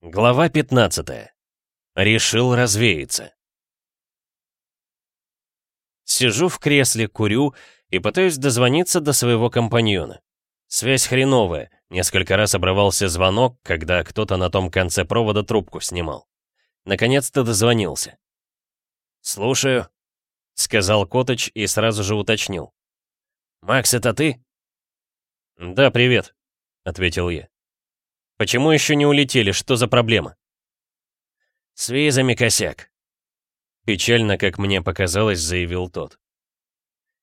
Глава 15. Решил развеяться. Сижу в кресле, курю и пытаюсь дозвониться до своего компаньона. Связь хреновая, несколько раз обрывался звонок, когда кто-то на том конце провода трубку снимал. Наконец-то дозвонился. «Слушаю», — сказал Коточ и сразу же уточнил. «Макс, это ты?» «Да, привет», — ответил я. Почему еще не улетели? Что за проблема? С визами косяк. Печально, как мне показалось, заявил тот.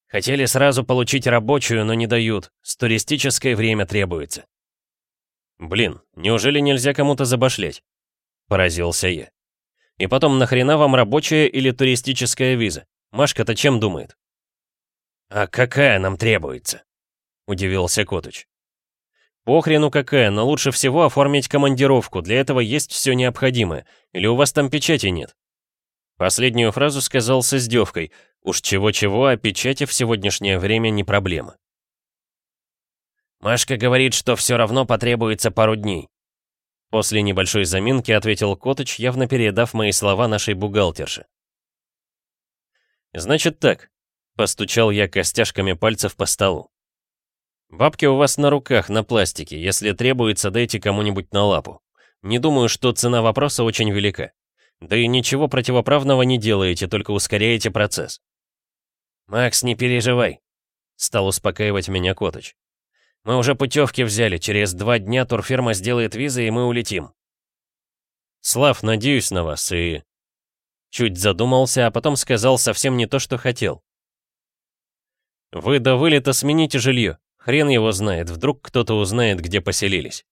Хотели сразу получить рабочую, но не дают. С туристическое время требуется. Блин, неужели нельзя кому-то забашлять? Поразился я. И потом, нахрена вам рабочая или туристическая виза? Машка-то чем думает? А какая нам требуется? Удивился Котыч. Похрену какая, но лучше всего оформить командировку, для этого есть все необходимое. Или у вас там печати нет? Последнюю фразу сказал с издевкой. Уж чего-чего, а печати в сегодняшнее время не проблема. Машка говорит, что все равно потребуется пару дней. После небольшой заминки ответил Котыч, явно передав мои слова нашей бухгалтерше. «Значит так», — постучал я костяшками пальцев по столу. Бабки у вас на руках, на пластике. Если требуется, дайте кому-нибудь на лапу. Не думаю, что цена вопроса очень велика. Да и ничего противоправного не делаете, только ускоряете процесс. «Макс, не переживай», — стал успокаивать меня Коточ. «Мы уже путевки взяли, через два дня турфирма сделает визы, и мы улетим». «Слав, надеюсь на вас, и...» Чуть задумался, а потом сказал совсем не то, что хотел. «Вы до вылета смените жилье. Хрен его знает, вдруг кто-то узнает, где поселились.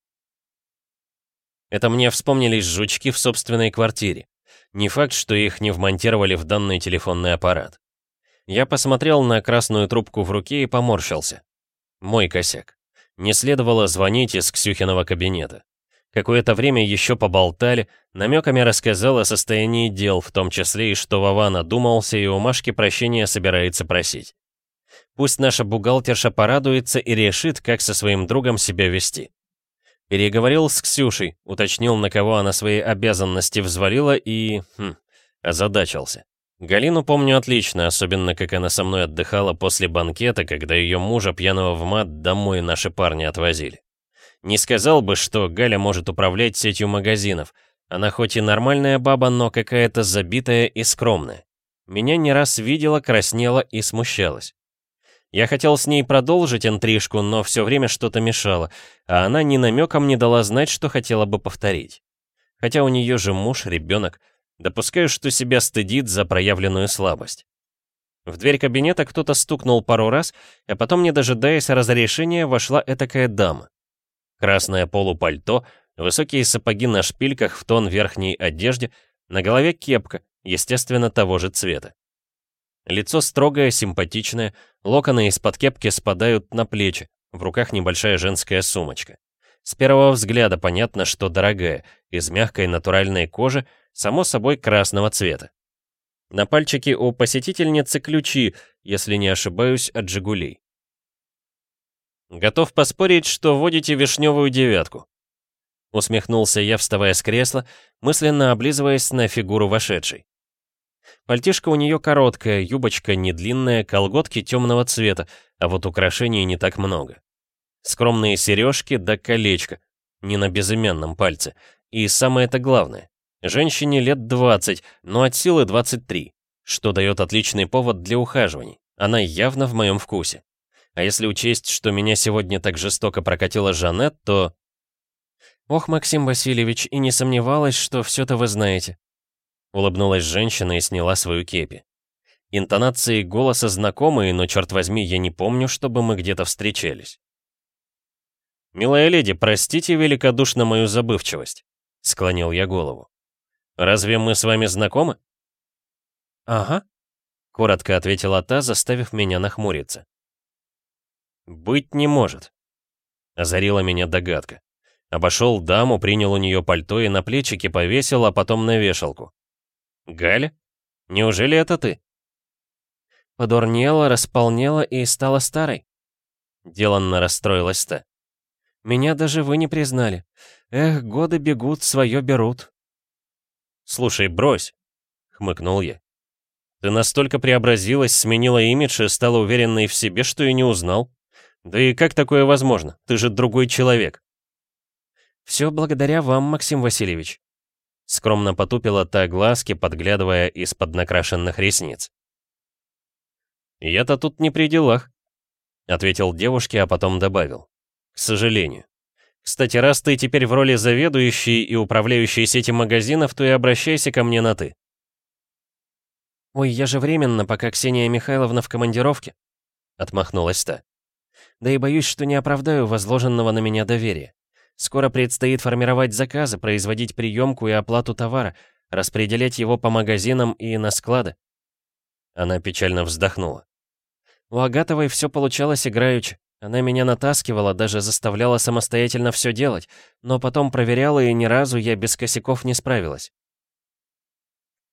Это мне вспомнились жучки в собственной квартире. Не факт, что их не вмонтировали в данный телефонный аппарат. Я посмотрел на красную трубку в руке и поморщился. Мой косяк. Не следовало звонить из Ксюхиного кабинета. Какое-то время еще поболтали, намеками рассказал о состоянии дел, в том числе и что Вова надумался и у Машки прощения собирается просить. Пусть наша бухгалтерша порадуется и решит, как со своим другом себя вести. Переговорил с Ксюшей, уточнил, на кого она свои обязанности взвалила и... Хм, озадачился. Галину помню отлично, особенно как она со мной отдыхала после банкета, когда ее мужа пьяного в мат домой наши парни отвозили. Не сказал бы, что Галя может управлять сетью магазинов. Она хоть и нормальная баба, но какая-то забитая и скромная. Меня не раз видела, краснела и смущалась. Я хотел с ней продолжить интрижку, но все время что-то мешало, а она ни намеком не дала знать, что хотела бы повторить. Хотя у нее же муж, ребенок. Допускаю, что себя стыдит за проявленную слабость. В дверь кабинета кто-то стукнул пару раз, а потом, не дожидаясь разрешения, вошла этакая дама. Красное полупальто, высокие сапоги на шпильках в тон верхней одежде, на голове кепка, естественно, того же цвета. Лицо строгое, симпатичное, локоны из-под кепки спадают на плечи, в руках небольшая женская сумочка. С первого взгляда понятно, что дорогая, из мягкой натуральной кожи, само собой красного цвета. На пальчике у посетительницы ключи, если не ошибаюсь, от «Жигулей». «Готов поспорить, что водите вишневую девятку», усмехнулся я, вставая с кресла, мысленно облизываясь на фигуру вошедшей. Пальтишко у нее короткое, юбочка не длинная, колготки темного цвета, а вот украшений не так много. Скромные сережки да колечко, не на безымянном пальце. И самое это главное. Женщине лет 20, но от силы 23, что дает отличный повод для ухаживаний. Она явно в моем вкусе. А если учесть, что меня сегодня так жестоко прокатила Жанет, то... Ох, Максим Васильевич, и не сомневалась, что все-то вы знаете. Улыбнулась женщина и сняла свою кепи. Интонации голоса знакомые, но, черт возьми, я не помню, чтобы мы где-то встречались. «Милая леди, простите великодушно мою забывчивость», — склонил я голову. «Разве мы с вами знакомы?» «Ага», — коротко ответила та, заставив меня нахмуриться. «Быть не может», — озарила меня догадка. Обошел даму, принял у нее пальто и на плечики повесил, а потом на вешалку. «Галя? Неужели это ты?» Подурнела, располнела и стала старой. Деланно расстроилась-то. «Меня даже вы не признали. Эх, годы бегут, свое берут. Слушай, брось, хмыкнул я. Ты настолько преобразилась, сменила имидж и стала уверенной в себе, что и не узнал. Да и как такое возможно? Ты же другой человек. Все благодаря вам, Максим Васильевич. Скромно потупила та глазки, подглядывая из-под накрашенных ресниц. «Я-то тут не при делах», — ответил девушке, а потом добавил. «К сожалению. Кстати, раз ты теперь в роли заведующей и управляющей сети магазинов, то и обращайся ко мне на «ты». «Ой, я же временно, пока Ксения Михайловна в командировке», — отмахнулась та. «Да и боюсь, что не оправдаю возложенного на меня доверия. Скоро предстоит формировать заказы, производить приемку и оплату товара, распределять его по магазинам и на склады». Она печально вздохнула. У Агатовой все получалось играючи. Она меня натаскивала, даже заставляла самостоятельно все делать, но потом проверяла, и ни разу я без косяков не справилась.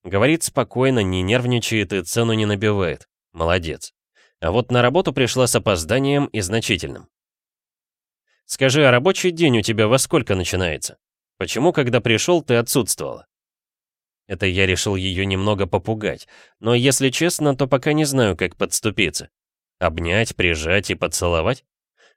Говорит спокойно, не нервничает и цену не набивает. Молодец. А вот на работу пришла с опозданием и значительным. Скажи, а рабочий день у тебя во сколько начинается? Почему, когда пришел, ты отсутствовала? Это я решил ее немного попугать, но если честно, то пока не знаю, как подступиться. Обнять, прижать и поцеловать?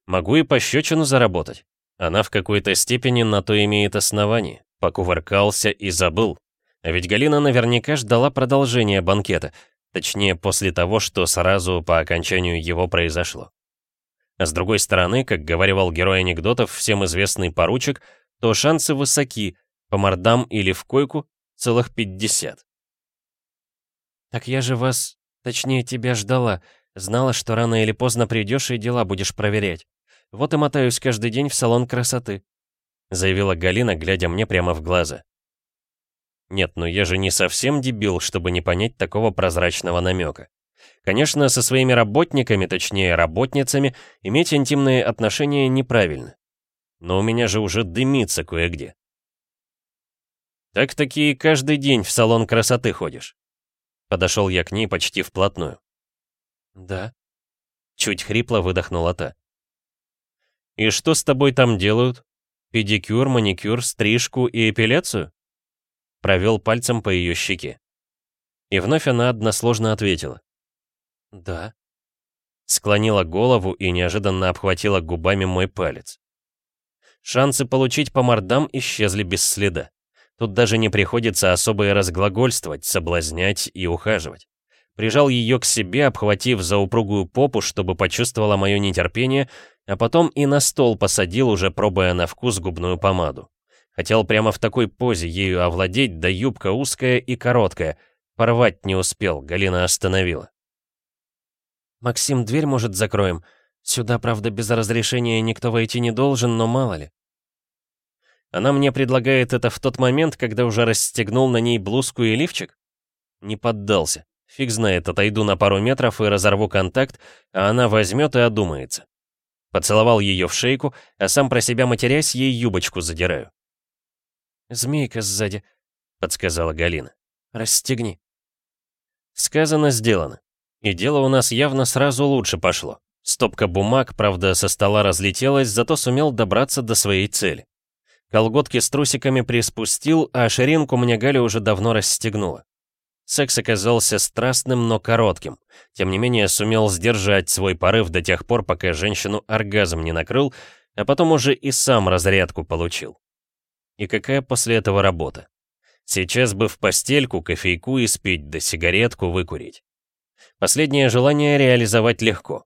Могу и пощечину заработать. Она в какой-то степени на то имеет основание. Покувыркался и забыл. А ведь Галина наверняка ждала продолжения банкета, точнее, после того, что сразу по окончанию его произошло. А с другой стороны, как говаривал герой анекдотов, всем известный поручик, то шансы высоки, по мордам или в койку целых 50. «Так я же вас, точнее тебя ждала», Знала, что рано или поздно придешь и дела будешь проверять. Вот и мотаюсь каждый день в салон красоты», — заявила Галина, глядя мне прямо в глаза. «Нет, ну я же не совсем дебил, чтобы не понять такого прозрачного намека. Конечно, со своими работниками, точнее работницами, иметь интимные отношения неправильно. Но у меня же уже дымится кое-где. Так-таки каждый день в салон красоты ходишь. Подошел я к ней почти вплотную. «Да». Чуть хрипло выдохнула та. «И что с тобой там делают? Педикюр, маникюр, стрижку и эпиляцию?» Провел пальцем по ее щеке. И вновь она односложно ответила. «Да». Склонила голову и неожиданно обхватила губами мой палец. Шансы получить по мордам исчезли без следа. Тут даже не приходится особо разглагольствовать, соблазнять и ухаживать прижал ее к себе, обхватив за упругую попу, чтобы почувствовала мое нетерпение, а потом и на стол посадил, уже пробуя на вкус губную помаду. Хотел прямо в такой позе ею овладеть, да юбка узкая и короткая. Порвать не успел, Галина остановила. «Максим, дверь, может, закроем? Сюда, правда, без разрешения никто войти не должен, но мало ли». Она мне предлагает это в тот момент, когда уже расстегнул на ней блузку и лифчик? Не поддался. Фиг знает, отойду на пару метров и разорву контакт, а она возьмет и одумается. Поцеловал ее в шейку, а сам про себя матерясь, ей юбочку задираю. «Змейка сзади», — подсказала Галина. «Расстегни». Сказано, сделано. И дело у нас явно сразу лучше пошло. Стопка бумаг, правда, со стола разлетелась, зато сумел добраться до своей цели. Колготки с трусиками приспустил, а ширинку мне Галя уже давно расстегнула. Секс оказался страстным, но коротким. Тем не менее, сумел сдержать свой порыв до тех пор, пока женщину оргазм не накрыл, а потом уже и сам разрядку получил. И какая после этого работа? Сейчас бы в постельку, кофейку и спить, да сигаретку выкурить. Последнее желание реализовать легко.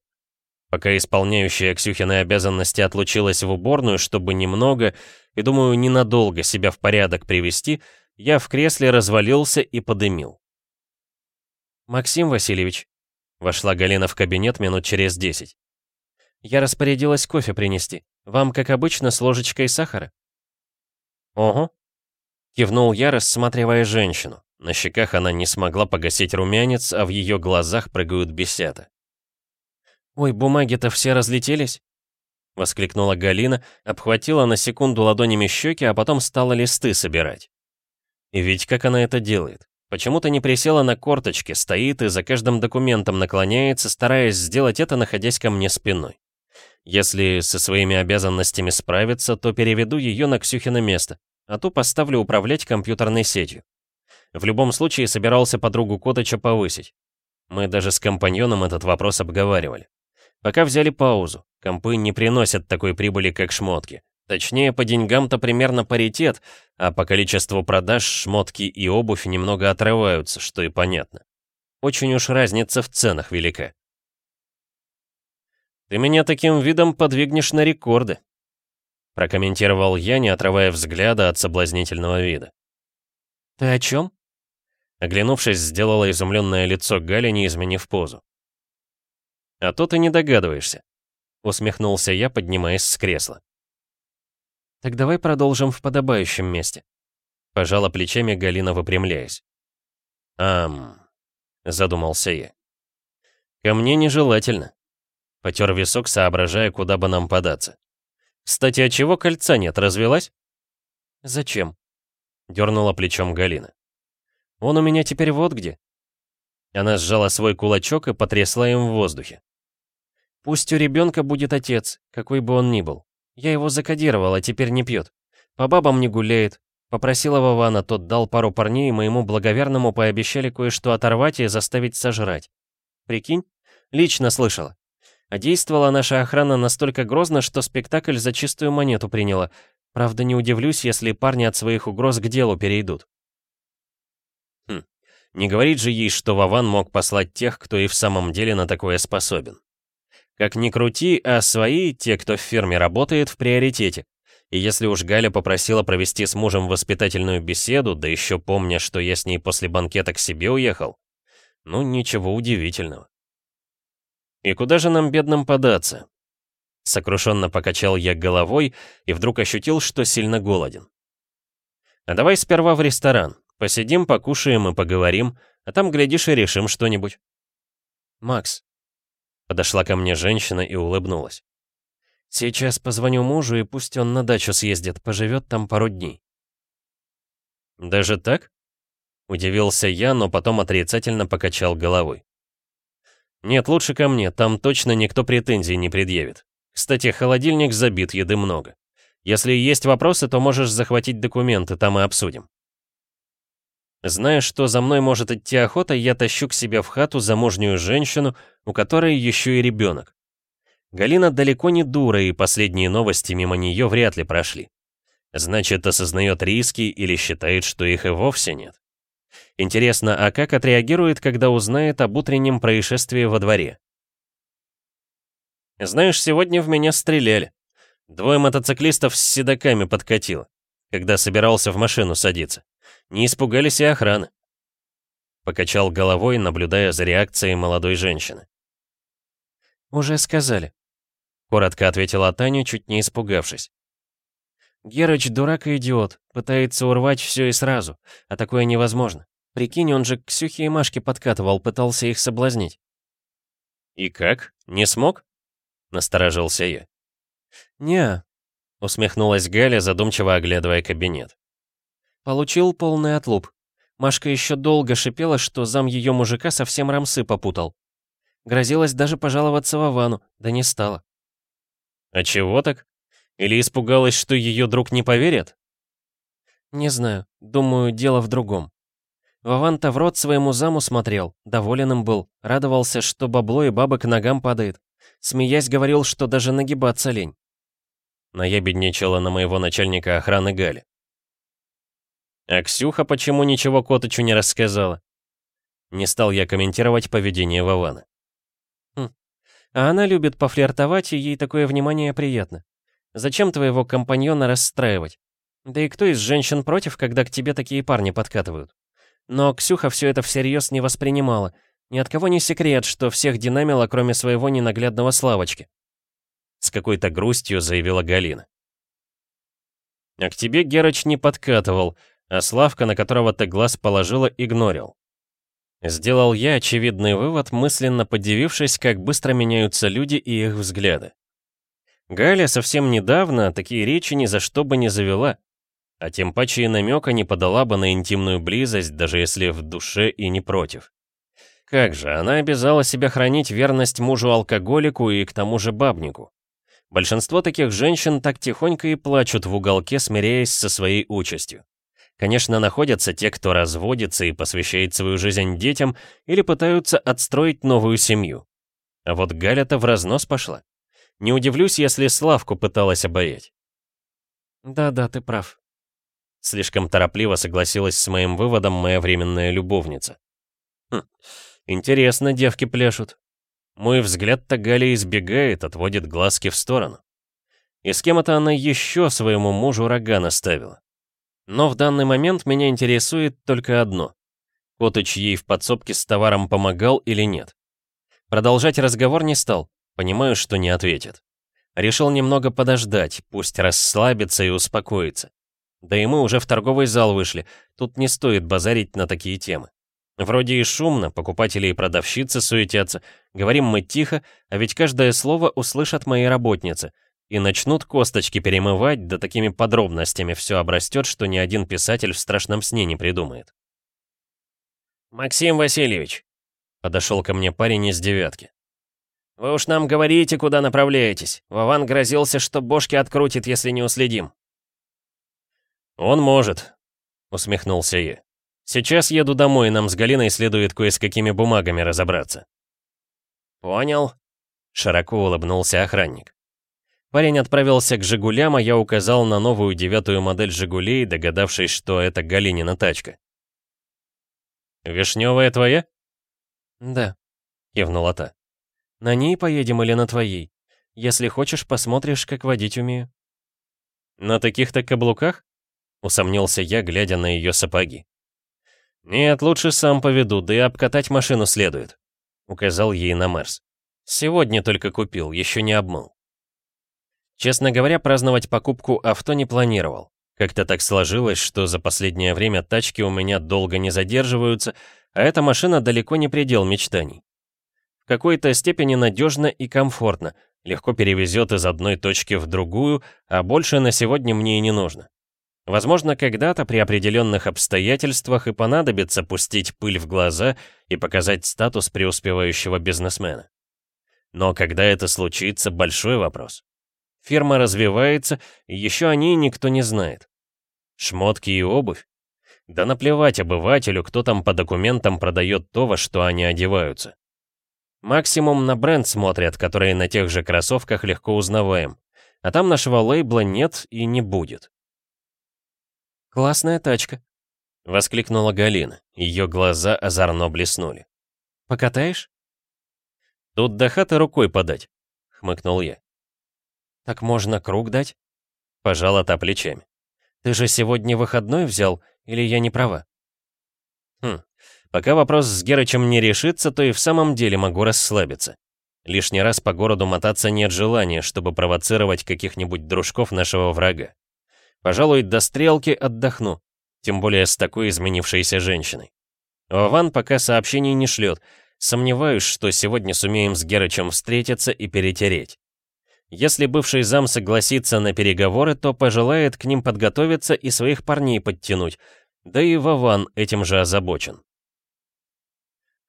Пока исполняющая Ксюхины обязанности отлучилась в уборную, чтобы немного, и, думаю, ненадолго себя в порядок привести, я в кресле развалился и подымил. «Максим Васильевич», — вошла Галина в кабинет минут через десять. «Я распорядилась кофе принести. Вам, как обычно, с ложечкой сахара?» «Ого», — кивнул я, рассматривая женщину. На щеках она не смогла погасить румянец, а в ее глазах прыгают бесята. «Ой, бумаги-то все разлетелись?» — воскликнула Галина, обхватила на секунду ладонями щеки, а потом стала листы собирать. И ведь как она это делает? Почему-то не присела на корточки, стоит и за каждым документом наклоняется, стараясь сделать это, находясь ко мне спиной. Если со своими обязанностями справиться, то переведу ее на Ксюхино место, а ту поставлю управлять компьютерной сетью. В любом случае собирался подругу Коточа повысить. Мы даже с компаньоном этот вопрос обговаривали. Пока взяли паузу. Компы не приносят такой прибыли, как шмотки. Точнее, по деньгам-то примерно паритет, а по количеству продаж шмотки и обувь немного отрываются, что и понятно. Очень уж разница в ценах велика. «Ты меня таким видом подвигнешь на рекорды», прокомментировал я, не отрывая взгляда от соблазнительного вида. «Ты о чем?» Оглянувшись, сделала изумленное лицо Галя, не изменив позу. «А то ты не догадываешься», — усмехнулся я, поднимаясь с кресла. «Так давай продолжим в подобающем месте», — пожала плечами Галина, выпрямляясь. «Ам...» — задумался я. «Ко мне нежелательно». Потер висок, соображая, куда бы нам податься. «Кстати, а чего кольца нет, развелась?» «Зачем?» — дернула плечом Галина. «Он у меня теперь вот где». Она сжала свой кулачок и потрясла им в воздухе. «Пусть у ребенка будет отец, какой бы он ни был. Я его закодировал, а теперь не пьет. По бабам не гуляет. Попросила Вована, тот дал пару парней, и моему благоверному пообещали кое-что оторвать и заставить сожрать. Прикинь? Лично слышала. А действовала наша охрана настолько грозно, что спектакль за чистую монету приняла. Правда, не удивлюсь, если парни от своих угроз к делу перейдут. Не говорит же ей, что Вован мог послать тех, кто и в самом деле на такое способен. Как ни крути, а свои, те, кто в фирме работает, в приоритете. И если уж Галя попросила провести с мужем воспитательную беседу, да еще помня, что я с ней после банкета к себе уехал, ну ничего удивительного. И куда же нам, бедным, податься? Сокрушенно покачал я головой и вдруг ощутил, что сильно голоден. А давай сперва в ресторан. Посидим, покушаем и поговорим, а там, глядишь, и решим что-нибудь. Макс, Подошла ко мне женщина и улыбнулась. «Сейчас позвоню мужу, и пусть он на дачу съездит, поживет там пару дней». «Даже так?» Удивился я, но потом отрицательно покачал головой. «Нет, лучше ко мне, там точно никто претензий не предъявит. Кстати, холодильник забит, еды много. Если есть вопросы, то можешь захватить документы, там и обсудим». Зная, что за мной может идти охота, я тащу к себе в хату замужнюю женщину, у которой еще и ребенок. Галина далеко не дура, и последние новости мимо нее вряд ли прошли. Значит, осознает риски или считает, что их и вовсе нет. Интересно, а как отреагирует, когда узнает об утреннем происшествии во дворе? Знаешь, сегодня в меня стреляли. Двое мотоциклистов с седаками подкатило, когда собирался в машину садиться. Не испугались и охраны. Покачал головой, наблюдая за реакцией молодой женщины. «Уже сказали», — коротко ответила Таня, чуть не испугавшись. «Герыч дурак и идиот, пытается урвать все и сразу, а такое невозможно. Прикинь, он же к Ксюхе и Машке подкатывал, пытался их соблазнить». «И как? Не смог?» — насторожился я. «Не-а», усмехнулась Галя, задумчиво оглядывая кабинет. Получил полный отлуп. Машка еще долго шипела, что зам ее мужика совсем рамсы попутал. Грозилась даже пожаловаться Вовану, да не стала. А чего так? Или испугалась, что ее друг не поверит? Не знаю, думаю, дело в другом. Вован-то в рот своему заму смотрел, доволен им был, радовался, что бабло и бабы к ногам падает. Смеясь, говорил, что даже нагибаться лень. Наябедничала на моего начальника охраны Гали. А Ксюха почему ничего Коточу не рассказала? Не стал я комментировать поведение Вована. Хм. А она любит пофлиртовать, и ей такое внимание приятно. Зачем твоего компаньона расстраивать? Да и кто из женщин против, когда к тебе такие парни подкатывают? Но Ксюха все это всерьез не воспринимала. Ни от кого не секрет, что всех динамила, кроме своего ненаглядного Славочки. С какой-то грустью заявила Галина. А к тебе Герыч не подкатывал, а Славка, на которого ты глаз положила, игнорил. Сделал я очевидный вывод, мысленно подивившись, как быстро меняются люди и их взгляды. Галя совсем недавно такие речи ни за что бы не завела, а тем паче и намека не подала бы на интимную близость, даже если в душе и не против. Как же, она обязала себя хранить верность мужу-алкоголику и к тому же бабнику. Большинство таких женщин так тихонько и плачут в уголке, смиряясь со своей участью. Конечно, находятся те, кто разводится и посвящает свою жизнь детям или пытаются отстроить новую семью. А вот Галя-то в разнос пошла. Не удивлюсь, если Славку пыталась обаять. «Да-да, ты прав». Слишком торопливо согласилась с моим выводом моя временная любовница. Хм, интересно, девки пляшут. Мой взгляд-то Галя избегает, отводит глазки в сторону. И с кем это она еще своему мужу рога наставила? Но в данный момент меня интересует только одно. Котыч ей в подсобке с товаром помогал или нет. Продолжать разговор не стал, понимаю, что не ответит. Решил немного подождать, пусть расслабится и успокоится. Да и мы уже в торговый зал вышли, тут не стоит базарить на такие темы. Вроде и шумно, покупатели и продавщицы суетятся, говорим мы тихо, а ведь каждое слово услышат мои работницы — и начнут косточки перемывать, да такими подробностями все обрастет, что ни один писатель в страшном сне не придумает. «Максим Васильевич», — подошел ко мне парень из девятки. «Вы уж нам говорите, куда направляетесь. Вован грозился, что бошки открутит, если не уследим». «Он может», — усмехнулся я. «Сейчас еду домой, нам с Галиной следует кое с какими бумагами разобраться». «Понял», — широко улыбнулся охранник. Парень отправился к «Жигулям», а я указал на новую девятую модель «Жигулей», догадавшись, что это Галинина тачка. «Вишневая твоя?» «Да», — кивнула та. «На ней поедем или на твоей? Если хочешь, посмотришь, как водить умею». «На таких-то каблуках?» — усомнился я, глядя на ее сапоги. «Нет, лучше сам поведу, да и обкатать машину следует», — указал ей на Мерс. «Сегодня только купил, еще не обмыл». Честно говоря, праздновать покупку авто не планировал. Как-то так сложилось, что за последнее время тачки у меня долго не задерживаются, а эта машина далеко не предел мечтаний. В какой-то степени надежно и комфортно, легко перевезет из одной точки в другую, а больше на сегодня мне и не нужно. Возможно, когда-то при определенных обстоятельствах и понадобится пустить пыль в глаза и показать статус преуспевающего бизнесмена. Но когда это случится, большой вопрос. Фирма развивается, и еще о ней никто не знает. Шмотки и обувь? Да наплевать обывателю, кто там по документам продает то, во что они одеваются. Максимум на бренд смотрят, который на тех же кроссовках легко узнаваем. А там нашего лейбла нет и не будет. «Классная тачка», — воскликнула Галина. Ее глаза озорно блеснули. «Покатаешь?» «Тут до хаты рукой подать», — хмыкнул я. «Так можно круг дать?» Пожала та плечами. «Ты же сегодня выходной взял, или я не права?» «Хм, пока вопрос с Герычем не решится, то и в самом деле могу расслабиться. Лишний раз по городу мотаться нет желания, чтобы провоцировать каких-нибудь дружков нашего врага. Пожалуй, до стрелки отдохну, тем более с такой изменившейся женщиной. Вован пока сообщений не шлет, сомневаюсь, что сегодня сумеем с Герычем встретиться и перетереть. Если бывший зам согласится на переговоры, то пожелает к ним подготовиться и своих парней подтянуть. Да и Вован этим же озабочен.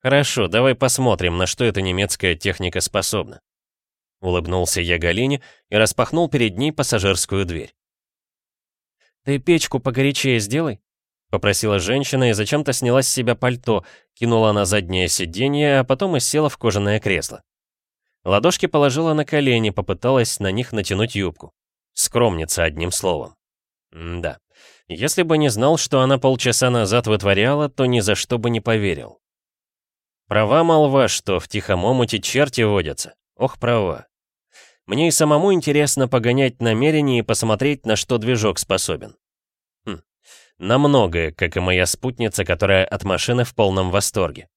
«Хорошо, давай посмотрим, на что эта немецкая техника способна». Улыбнулся я Галине и распахнул перед ней пассажирскую дверь. «Ты печку погорячее сделай», — попросила женщина и зачем-то сняла с себя пальто, кинула на заднее сиденье, а потом и села в кожаное кресло. Ладошки положила на колени, попыталась на них натянуть юбку. Скромница, одним словом. М да. Если бы не знал, что она полчаса назад вытворяла, то ни за что бы не поверил. Права молва, что в тихом омуте черти водятся. Ох, права. Мне и самому интересно погонять намерения и посмотреть, на что движок способен. Хм. На многое, как и моя спутница, которая от машины в полном восторге.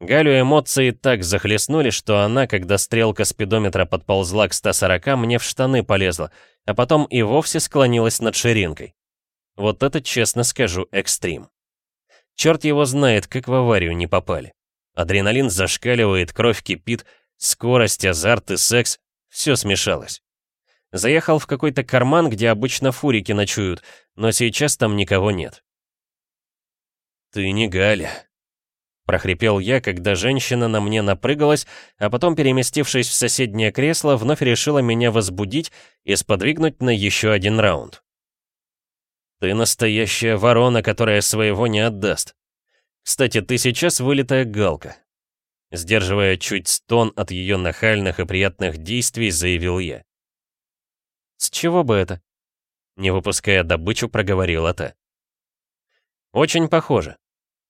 Галю эмоции так захлестнули, что она, когда стрелка спидометра подползла к 140, мне в штаны полезла, а потом и вовсе склонилась над ширинкой. Вот это, честно скажу, экстрим. Черт его знает, как в аварию не попали. Адреналин зашкаливает, кровь кипит, скорость, азарт и секс — все смешалось. Заехал в какой-то карман, где обычно фурики ночуют, но сейчас там никого нет. «Ты не Галя», прохрипел я, когда женщина на мне напрыгалась, а потом, переместившись в соседнее кресло, вновь решила меня возбудить и сподвигнуть на еще один раунд. «Ты настоящая ворона, которая своего не отдаст. Кстати, ты сейчас вылитая галка». Сдерживая чуть стон от ее нахальных и приятных действий, заявил я. «С чего бы это?» Не выпуская добычу, проговорила та. «Очень похоже», —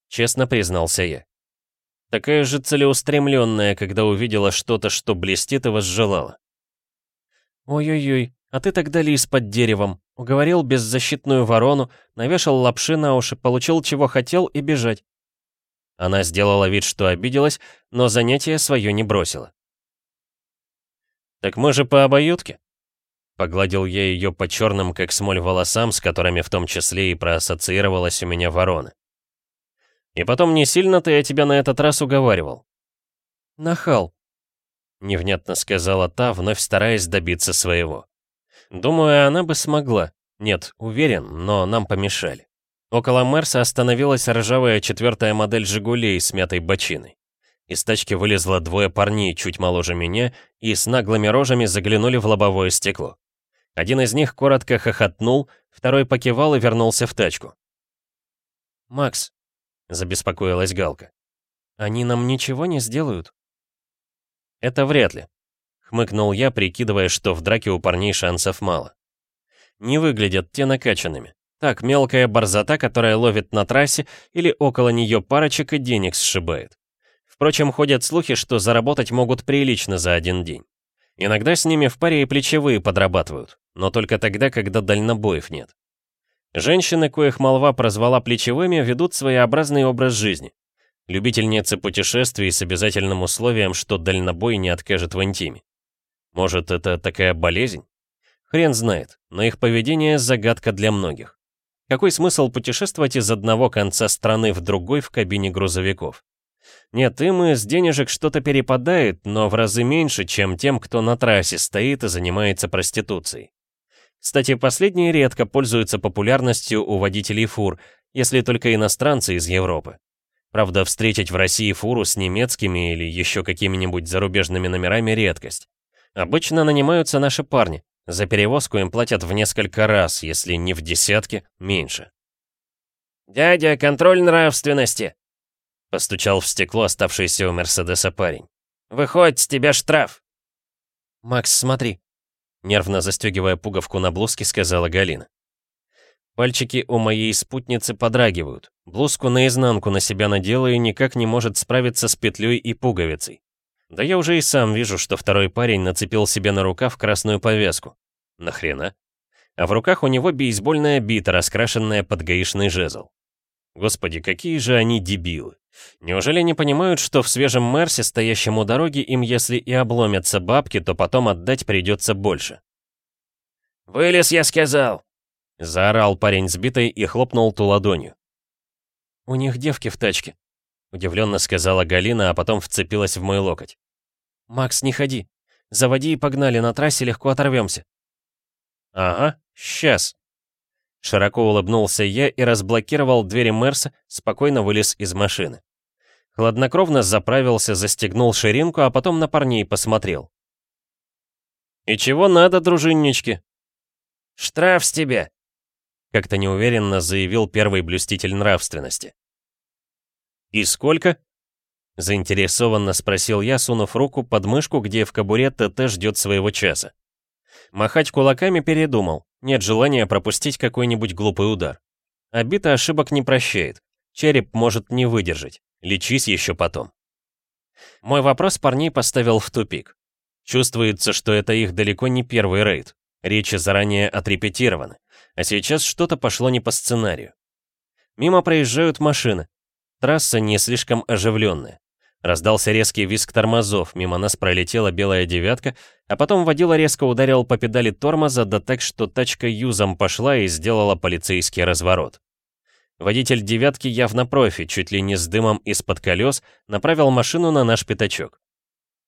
честно признался я. Такая же целеустремленная, когда увидела что-то, что блестит и возжелала. «Ой-ой-ой, а ты тогда лис под деревом, уговорил беззащитную ворону, навешал лапши на уши, получил чего хотел и бежать». Она сделала вид, что обиделась, но занятие свое не бросила. «Так мы же по обоюдке?» Погладил я ее по черным, как смоль, волосам, с которыми в том числе и проассоциировалась у меня ворона. И потом не сильно-то я тебя на этот раз уговаривал. Нахал. Невнятно сказала та, вновь стараясь добиться своего. Думаю, она бы смогла. Нет, уверен, но нам помешали. Около Мерса остановилась ржавая четвертая модель «Жигулей» с мятой бочиной. Из тачки вылезло двое парней, чуть моложе меня, и с наглыми рожами заглянули в лобовое стекло. Один из них коротко хохотнул, второй покивал и вернулся в тачку. «Макс, — забеспокоилась Галка. «Они нам ничего не сделают?» «Это вряд ли», — хмыкнул я, прикидывая, что в драке у парней шансов мало. «Не выглядят те накачанными. Так, мелкая борзота, которая ловит на трассе или около нее парочек и денег сшибает. Впрочем, ходят слухи, что заработать могут прилично за один день. Иногда с ними в паре и плечевые подрабатывают, но только тогда, когда дальнобоев нет. Женщины, коих молва прозвала плечевыми, ведут своеобразный образ жизни. Любительницы путешествий с обязательным условием, что дальнобой не откажет в интиме. Может, это такая болезнь? Хрен знает, но их поведение — загадка для многих. Какой смысл путешествовать из одного конца страны в другой в кабине грузовиков? Нет, им из денежек что-то перепадает, но в разы меньше, чем тем, кто на трассе стоит и занимается проституцией. Кстати, последние редко пользуются популярностью у водителей фур, если только иностранцы из Европы. Правда, встретить в России фуру с немецкими или еще какими-нибудь зарубежными номерами редкость. Обычно нанимаются наши парни. За перевозку им платят в несколько раз, если не в десятки, меньше. «Дядя, контроль нравственности!» Постучал в стекло оставшийся у Мерседеса парень. «Выходь, с тебя штраф!» «Макс, смотри!» Нервно застегивая пуговку на блузке, сказала Галина. Пальчики у моей спутницы подрагивают. Блузку наизнанку на себя надела и никак не может справиться с петлей и пуговицей. Да я уже и сам вижу, что второй парень нацепил себе на рукав красную повязку. Нахрена? А в руках у него бейсбольная бита, раскрашенная под гаишный жезл. Господи, какие же они дебилы. Неужели не понимают, что в свежем Мерсе, стоящем у дороги, им если и обломятся бабки, то потом отдать придется больше? «Вылез, я сказал!» Заорал парень сбитый и хлопнул ту ладонью. «У них девки в тачке», — удивленно сказала Галина, а потом вцепилась в мой локоть. «Макс, не ходи. Заводи и погнали, на трассе легко оторвемся». «Ага, сейчас», Широко улыбнулся я и разблокировал двери Мерса, спокойно вылез из машины. Хладнокровно заправился, застегнул ширинку, а потом на парней посмотрел. «И чего надо, дружиннички?» «Штраф с тебя!» Как-то неуверенно заявил первый блюститель нравственности. «И сколько?» Заинтересованно спросил я, сунув руку под мышку, где в кобуре ТТ ждет своего часа. Махать кулаками передумал. Нет желания пропустить какой-нибудь глупый удар. Обита ошибок не прощает. Череп может не выдержать. Лечись еще потом. Мой вопрос парней поставил в тупик. Чувствуется, что это их далеко не первый рейд. Речи заранее отрепетированы. А сейчас что-то пошло не по сценарию. Мимо проезжают машины. Трасса не слишком оживленная. Раздался резкий визг тормозов, мимо нас пролетела белая девятка, а потом водила резко ударил по педали тормоза, да так, что тачка юзом пошла и сделала полицейский разворот. Водитель девятки явно профи, чуть ли не с дымом из-под колес, направил машину на наш пятачок.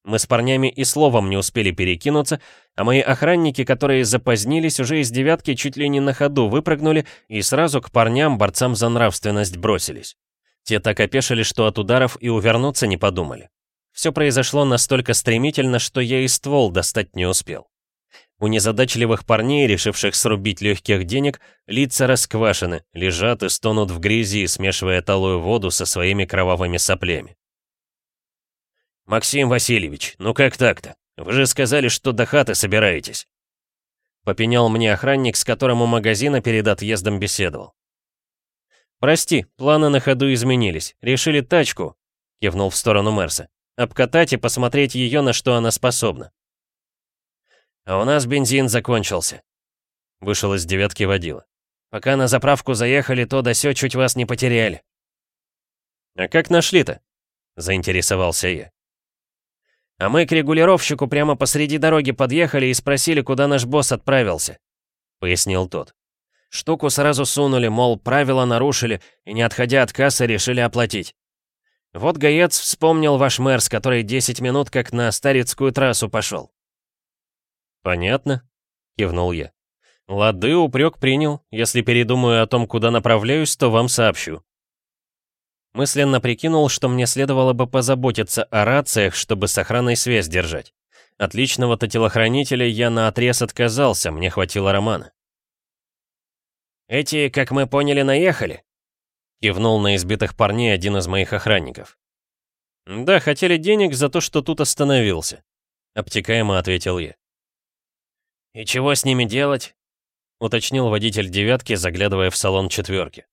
Мы с парнями и словом не успели перекинуться, а мои охранники, которые запозднились, уже из девятки чуть ли не на ходу выпрыгнули и сразу к парням, борцам за нравственность, бросились. Те так опешили, что от ударов и увернуться не подумали. Все произошло настолько стремительно, что я и ствол достать не успел. У незадачливых парней, решивших срубить легких денег, лица расквашены, лежат и стонут в грязи, смешивая талую воду со своими кровавыми соплями. «Максим Васильевич, ну как так-то? Вы же сказали, что до хаты собираетесь!» Попенял мне охранник, с которым у магазина перед отъездом беседовал. «Прости, планы на ходу изменились. Решили тачку», — кивнул в сторону Мерса. «Обкатать и посмотреть ее, на что она способна». «А у нас бензин закончился», — вышел из девятки водила. «Пока на заправку заехали, то да сё чуть вас не потеряли». «А как нашли-то?» — заинтересовался я. «А мы к регулировщику прямо посреди дороги подъехали и спросили, куда наш босс отправился», — пояснил тот. Штуку сразу сунули, мол, правила нарушили, и не отходя от кассы решили оплатить. Вот Гаец вспомнил ваш мэр, с который 10 минут как на Старицкую трассу пошел. «Понятно», — кивнул я. «Лады, упрек принял. Если передумаю о том, куда направляюсь, то вам сообщу». Мысленно прикинул, что мне следовало бы позаботиться о рациях, чтобы с охраной связь держать. Отличного-то телохранителя я на отрез отказался, мне хватило романа. «Эти, как мы поняли, наехали?» Кивнул на избитых парней один из моих охранников. «Да, хотели денег за то, что тут остановился», — обтекаемо ответил я. «И чего с ними делать?» — уточнил водитель «девятки», заглядывая в салон «четверки».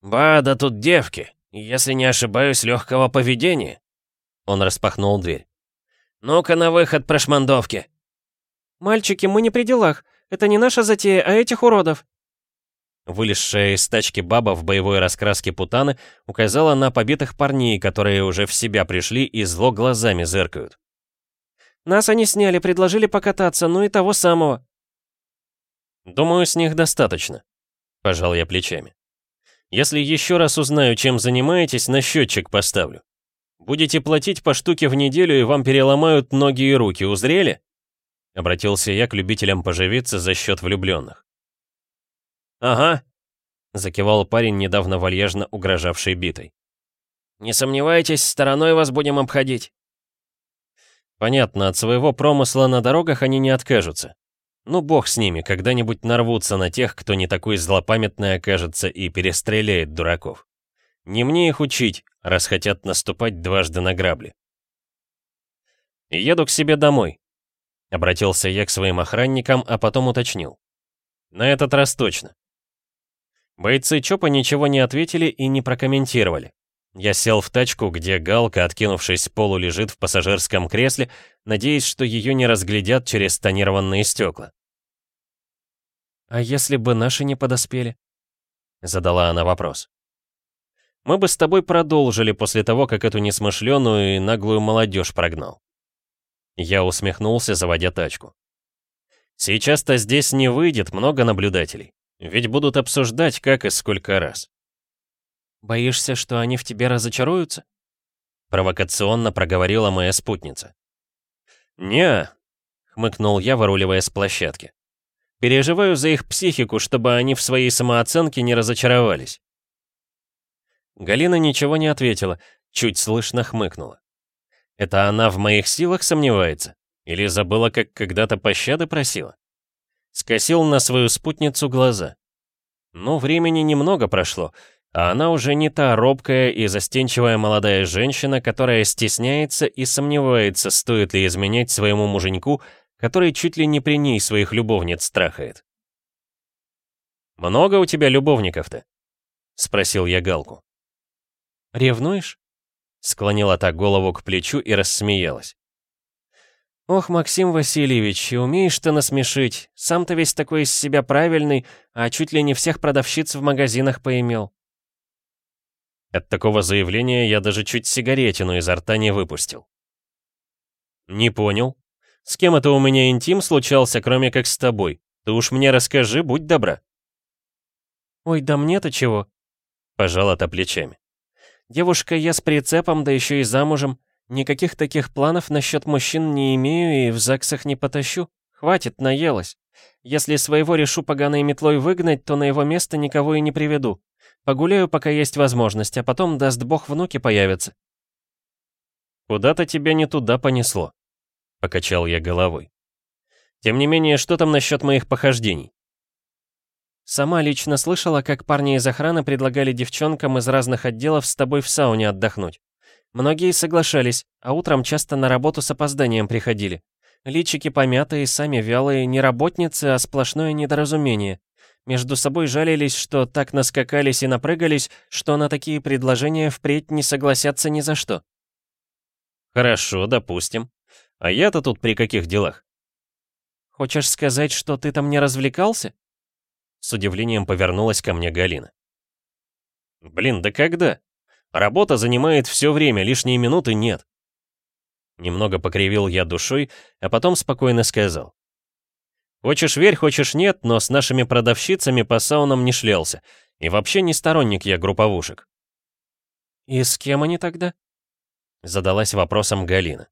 «Ба, да тут девки, если не ошибаюсь, легкого поведения». Он распахнул дверь. «Ну-ка на выход, прошмандовки!» «Мальчики, мы не при делах. Это не наша затея, а этих уродов». Вылезшая из тачки баба в боевой раскраске путаны указала на побитых парней, которые уже в себя пришли и зло глазами зыркают. Нас они сняли, предложили покататься, ну и того самого». «Думаю, с них достаточно», — пожал я плечами. «Если еще раз узнаю, чем занимаетесь, на счетчик поставлю. Будете платить по штуке в неделю, и вам переломают ноги и руки, узрели?» Обратился я к любителям поживиться за счет влюбленных. «Ага», — закивал парень, недавно вальяжно угрожавший битой. «Не сомневайтесь, стороной вас будем обходить». Понятно, от своего промысла на дорогах они не откажутся. Ну бог с ними, когда-нибудь нарвутся на тех, кто не такой злопамятный окажется и перестреляет дураков. Не мне их учить, раз хотят наступать дважды на грабли. «Еду к себе домой», — обратился я к своим охранникам, а потом уточнил. «На этот раз точно». Бойцы ЧОПа ничего не ответили и не прокомментировали. Я сел в тачку, где Галка, откинувшись полу, лежит в пассажирском кресле, надеясь, что ее не разглядят через тонированные стекла. «А если бы наши не подоспели?» Задала она вопрос. «Мы бы с тобой продолжили после того, как эту несмышленую и наглую молодежь прогнал». Я усмехнулся, заводя тачку. «Сейчас-то здесь не выйдет много наблюдателей, ведь будут обсуждать, как и сколько раз. «Боишься, что они в тебе разочаруются?» Провокационно проговорила моя спутница. не хмыкнул я, выруливая с площадки. «Переживаю за их психику, чтобы они в своей самооценке не разочаровались». Галина ничего не ответила, чуть слышно хмыкнула. «Это она в моих силах сомневается? Или забыла, как когда-то пощады просила?» Скосил на свою спутницу глаза. Ну, времени немного прошло, а она уже не та робкая и застенчивая молодая женщина, которая стесняется и сомневается, стоит ли изменять своему муженьку, который чуть ли не при ней своих любовниц страхает. «Много у тебя любовников-то?» — спросил я Галку. «Ревнуешь?» — склонила та голову к плечу и рассмеялась. «Ох, Максим Васильевич, и умеешь ты насмешить. Сам-то весь такой из себя правильный, а чуть ли не всех продавщиц в магазинах поимел. От такого заявления я даже чуть сигаретину изо рта не выпустил. «Не понял. С кем это у меня интим случался, кроме как с тобой? Ты уж мне расскажи, будь добра». «Ой, да мне-то чего?» — пожала-то плечами. «Девушка, я с прицепом, да еще и замужем. Никаких таких планов насчет мужчин не имею и в ЗАГСах не потащу. Хватит, наелась. Если своего решу поганой метлой выгнать, то на его место никого и не приведу. Погуляю, пока есть возможность, а потом, даст бог, внуки появятся». «Куда-то тебя не туда понесло», — покачал я головой. «Тем не менее, что там насчет моих похождений?» Сама лично слышала, как парни из охраны предлагали девчонкам из разных отделов с тобой в сауне отдохнуть. Многие соглашались, а утром часто на работу с опозданием приходили. Личики помятые, сами вялые, не работницы, а сплошное недоразумение. Между собой жалились, что так наскакались и напрыгались, что на такие предложения впредь не согласятся ни за что. Хорошо, допустим. А я-то тут при каких делах? Хочешь сказать, что ты там не развлекался? С удивлением повернулась ко мне Галина. Блин, да когда? Работа занимает все время, лишние минуты нет. Немного покривил я душой, а потом спокойно сказал. Хочешь верь, хочешь нет, но с нашими продавщицами по саунам не шлялся. И вообще не сторонник я групповушек. «И с кем они тогда?» Задалась вопросом Галина.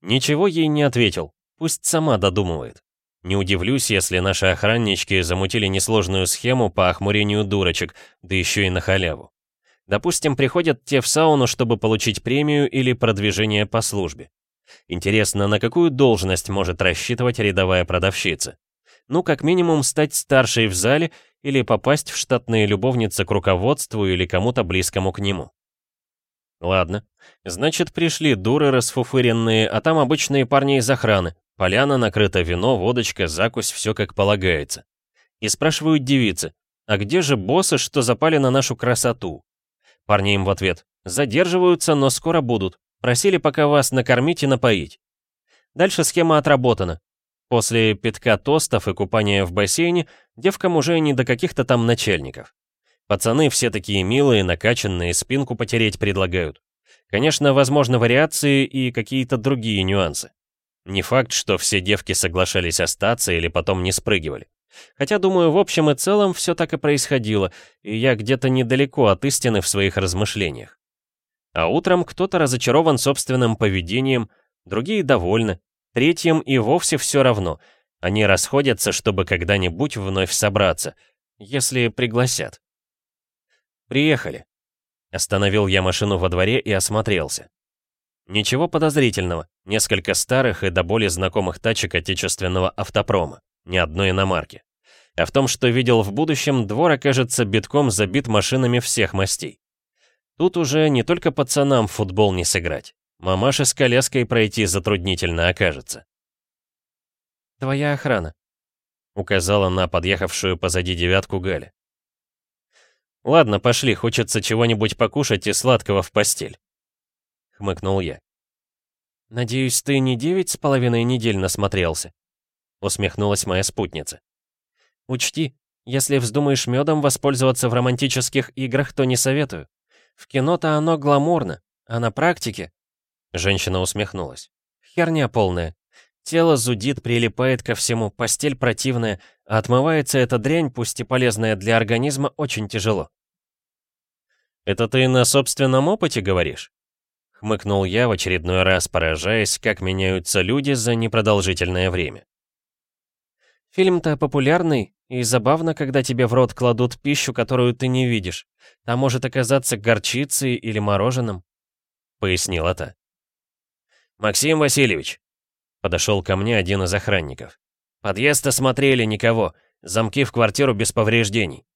Ничего ей не ответил, пусть сама додумывает. Не удивлюсь, если наши охраннички замутили несложную схему по охмурению дурочек, да еще и на халяву. Допустим, приходят те в сауну, чтобы получить премию или продвижение по службе. Интересно, на какую должность может рассчитывать рядовая продавщица? Ну, как минимум, стать старшей в зале или попасть в штатные любовницы к руководству или кому-то близкому к нему. Ладно, значит, пришли дуры расфуфыренные, а там обычные парни из охраны. Поляна накрыта вино, водочка, закусь, все как полагается. И спрашивают девицы, а где же боссы, что запали на нашу красоту? Парни им в ответ, задерживаются, но скоро будут. Просили пока вас накормить и напоить. Дальше схема отработана. После пятка тостов и купания в бассейне девкам уже не до каких-то там начальников. Пацаны все такие милые, накачанные, спинку потереть предлагают. Конечно, возможны вариации и какие-то другие нюансы. Не факт, что все девки соглашались остаться или потом не спрыгивали. Хотя, думаю, в общем и целом все так и происходило, и я где-то недалеко от истины в своих размышлениях. А утром кто-то разочарован собственным поведением, другие довольны, третьим и вовсе все равно. Они расходятся, чтобы когда-нибудь вновь собраться, если пригласят. «Приехали». Остановил я машину во дворе и осмотрелся. Ничего подозрительного, несколько старых и до боли знакомых тачек отечественного автопрома, ни одной иномарки. А в том, что видел в будущем, двор окажется битком забит машинами всех мастей. Тут уже не только пацанам в футбол не сыграть. Мамаше с коляской пройти затруднительно окажется. «Твоя охрана», — указала на подъехавшую позади девятку Галя. «Ладно, пошли, хочется чего-нибудь покушать и сладкого в постель», — хмыкнул я. «Надеюсь, ты не девять с половиной недель насмотрелся?» — усмехнулась моя спутница. «Учти, если вздумаешь медом воспользоваться в романтических играх, то не советую. В кино-то оно гламурно, а на практике...» Женщина усмехнулась. «Херня полная. Тело зудит, прилипает ко всему, постель противная, а отмывается эта дрянь, пусть и полезная для организма, очень тяжело». «Это ты на собственном опыте говоришь?» Хмыкнул я в очередной раз, поражаясь, как меняются люди за непродолжительное время. Фильм-то популярный, и забавно, когда тебе в рот кладут пищу, которую ты не видишь. Там может оказаться горчицей или мороженым», — пояснила та. «Максим Васильевич», — подошел ко мне один из охранников. «Подъезд осмотрели, никого. Замки в квартиру без повреждений».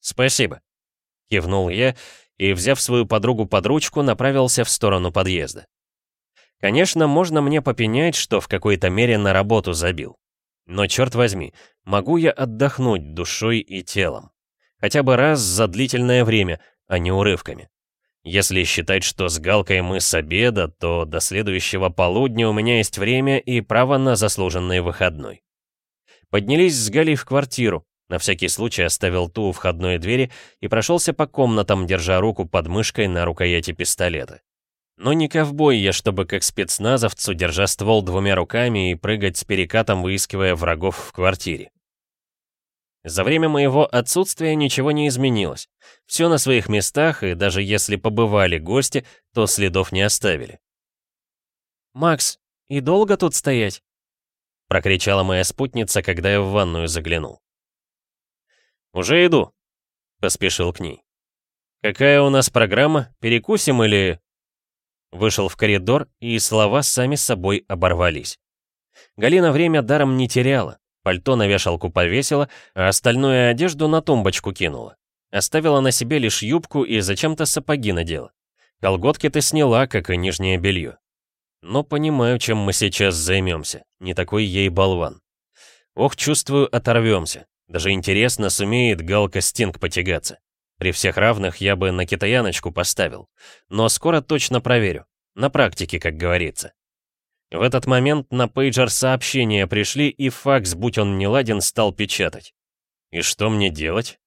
«Спасибо», — кивнул я и, взяв свою подругу под ручку, направился в сторону подъезда. Конечно, можно мне попенять, что в какой-то мере на работу забил. Но черт возьми, могу я отдохнуть душой и телом. Хотя бы раз за длительное время, а не урывками. Если считать, что с Галкой мы с обеда, то до следующего полудня у меня есть время и право на заслуженный выходной. Поднялись с Галей в квартиру, на всякий случай оставил ту у входной двери и прошелся по комнатам, держа руку под мышкой на рукояти пистолета. Но не ковбой я, чтобы как спецназовцу, держа ствол двумя руками и прыгать с перекатом, выискивая врагов в квартире. За время моего отсутствия ничего не изменилось. Все на своих местах, и даже если побывали гости, то следов не оставили. «Макс, и долго тут стоять?» Прокричала моя спутница, когда я в ванную заглянул. «Уже иду», Поспешил к ней. «Какая у нас программа? Перекусим или...» Вышел в коридор, и слова сами собой оборвались. Галина время даром не теряла. Пальто на вешалку повесила, а остальную одежду на тумбочку кинула. Оставила на себе лишь юбку и зачем-то сапоги надела. Колготки ты сняла, как и нижнее белье. Но понимаю, чем мы сейчас займемся. Не такой ей болван. Ох, чувствую, оторвемся. Даже интересно, сумеет Галка Стинг потягаться. При всех равных я бы на китаяночку поставил. Но скоро точно проверю. На практике, как говорится. В этот момент на пейджер сообщения пришли, и факс, будь он не ладен, стал печатать. И что мне делать?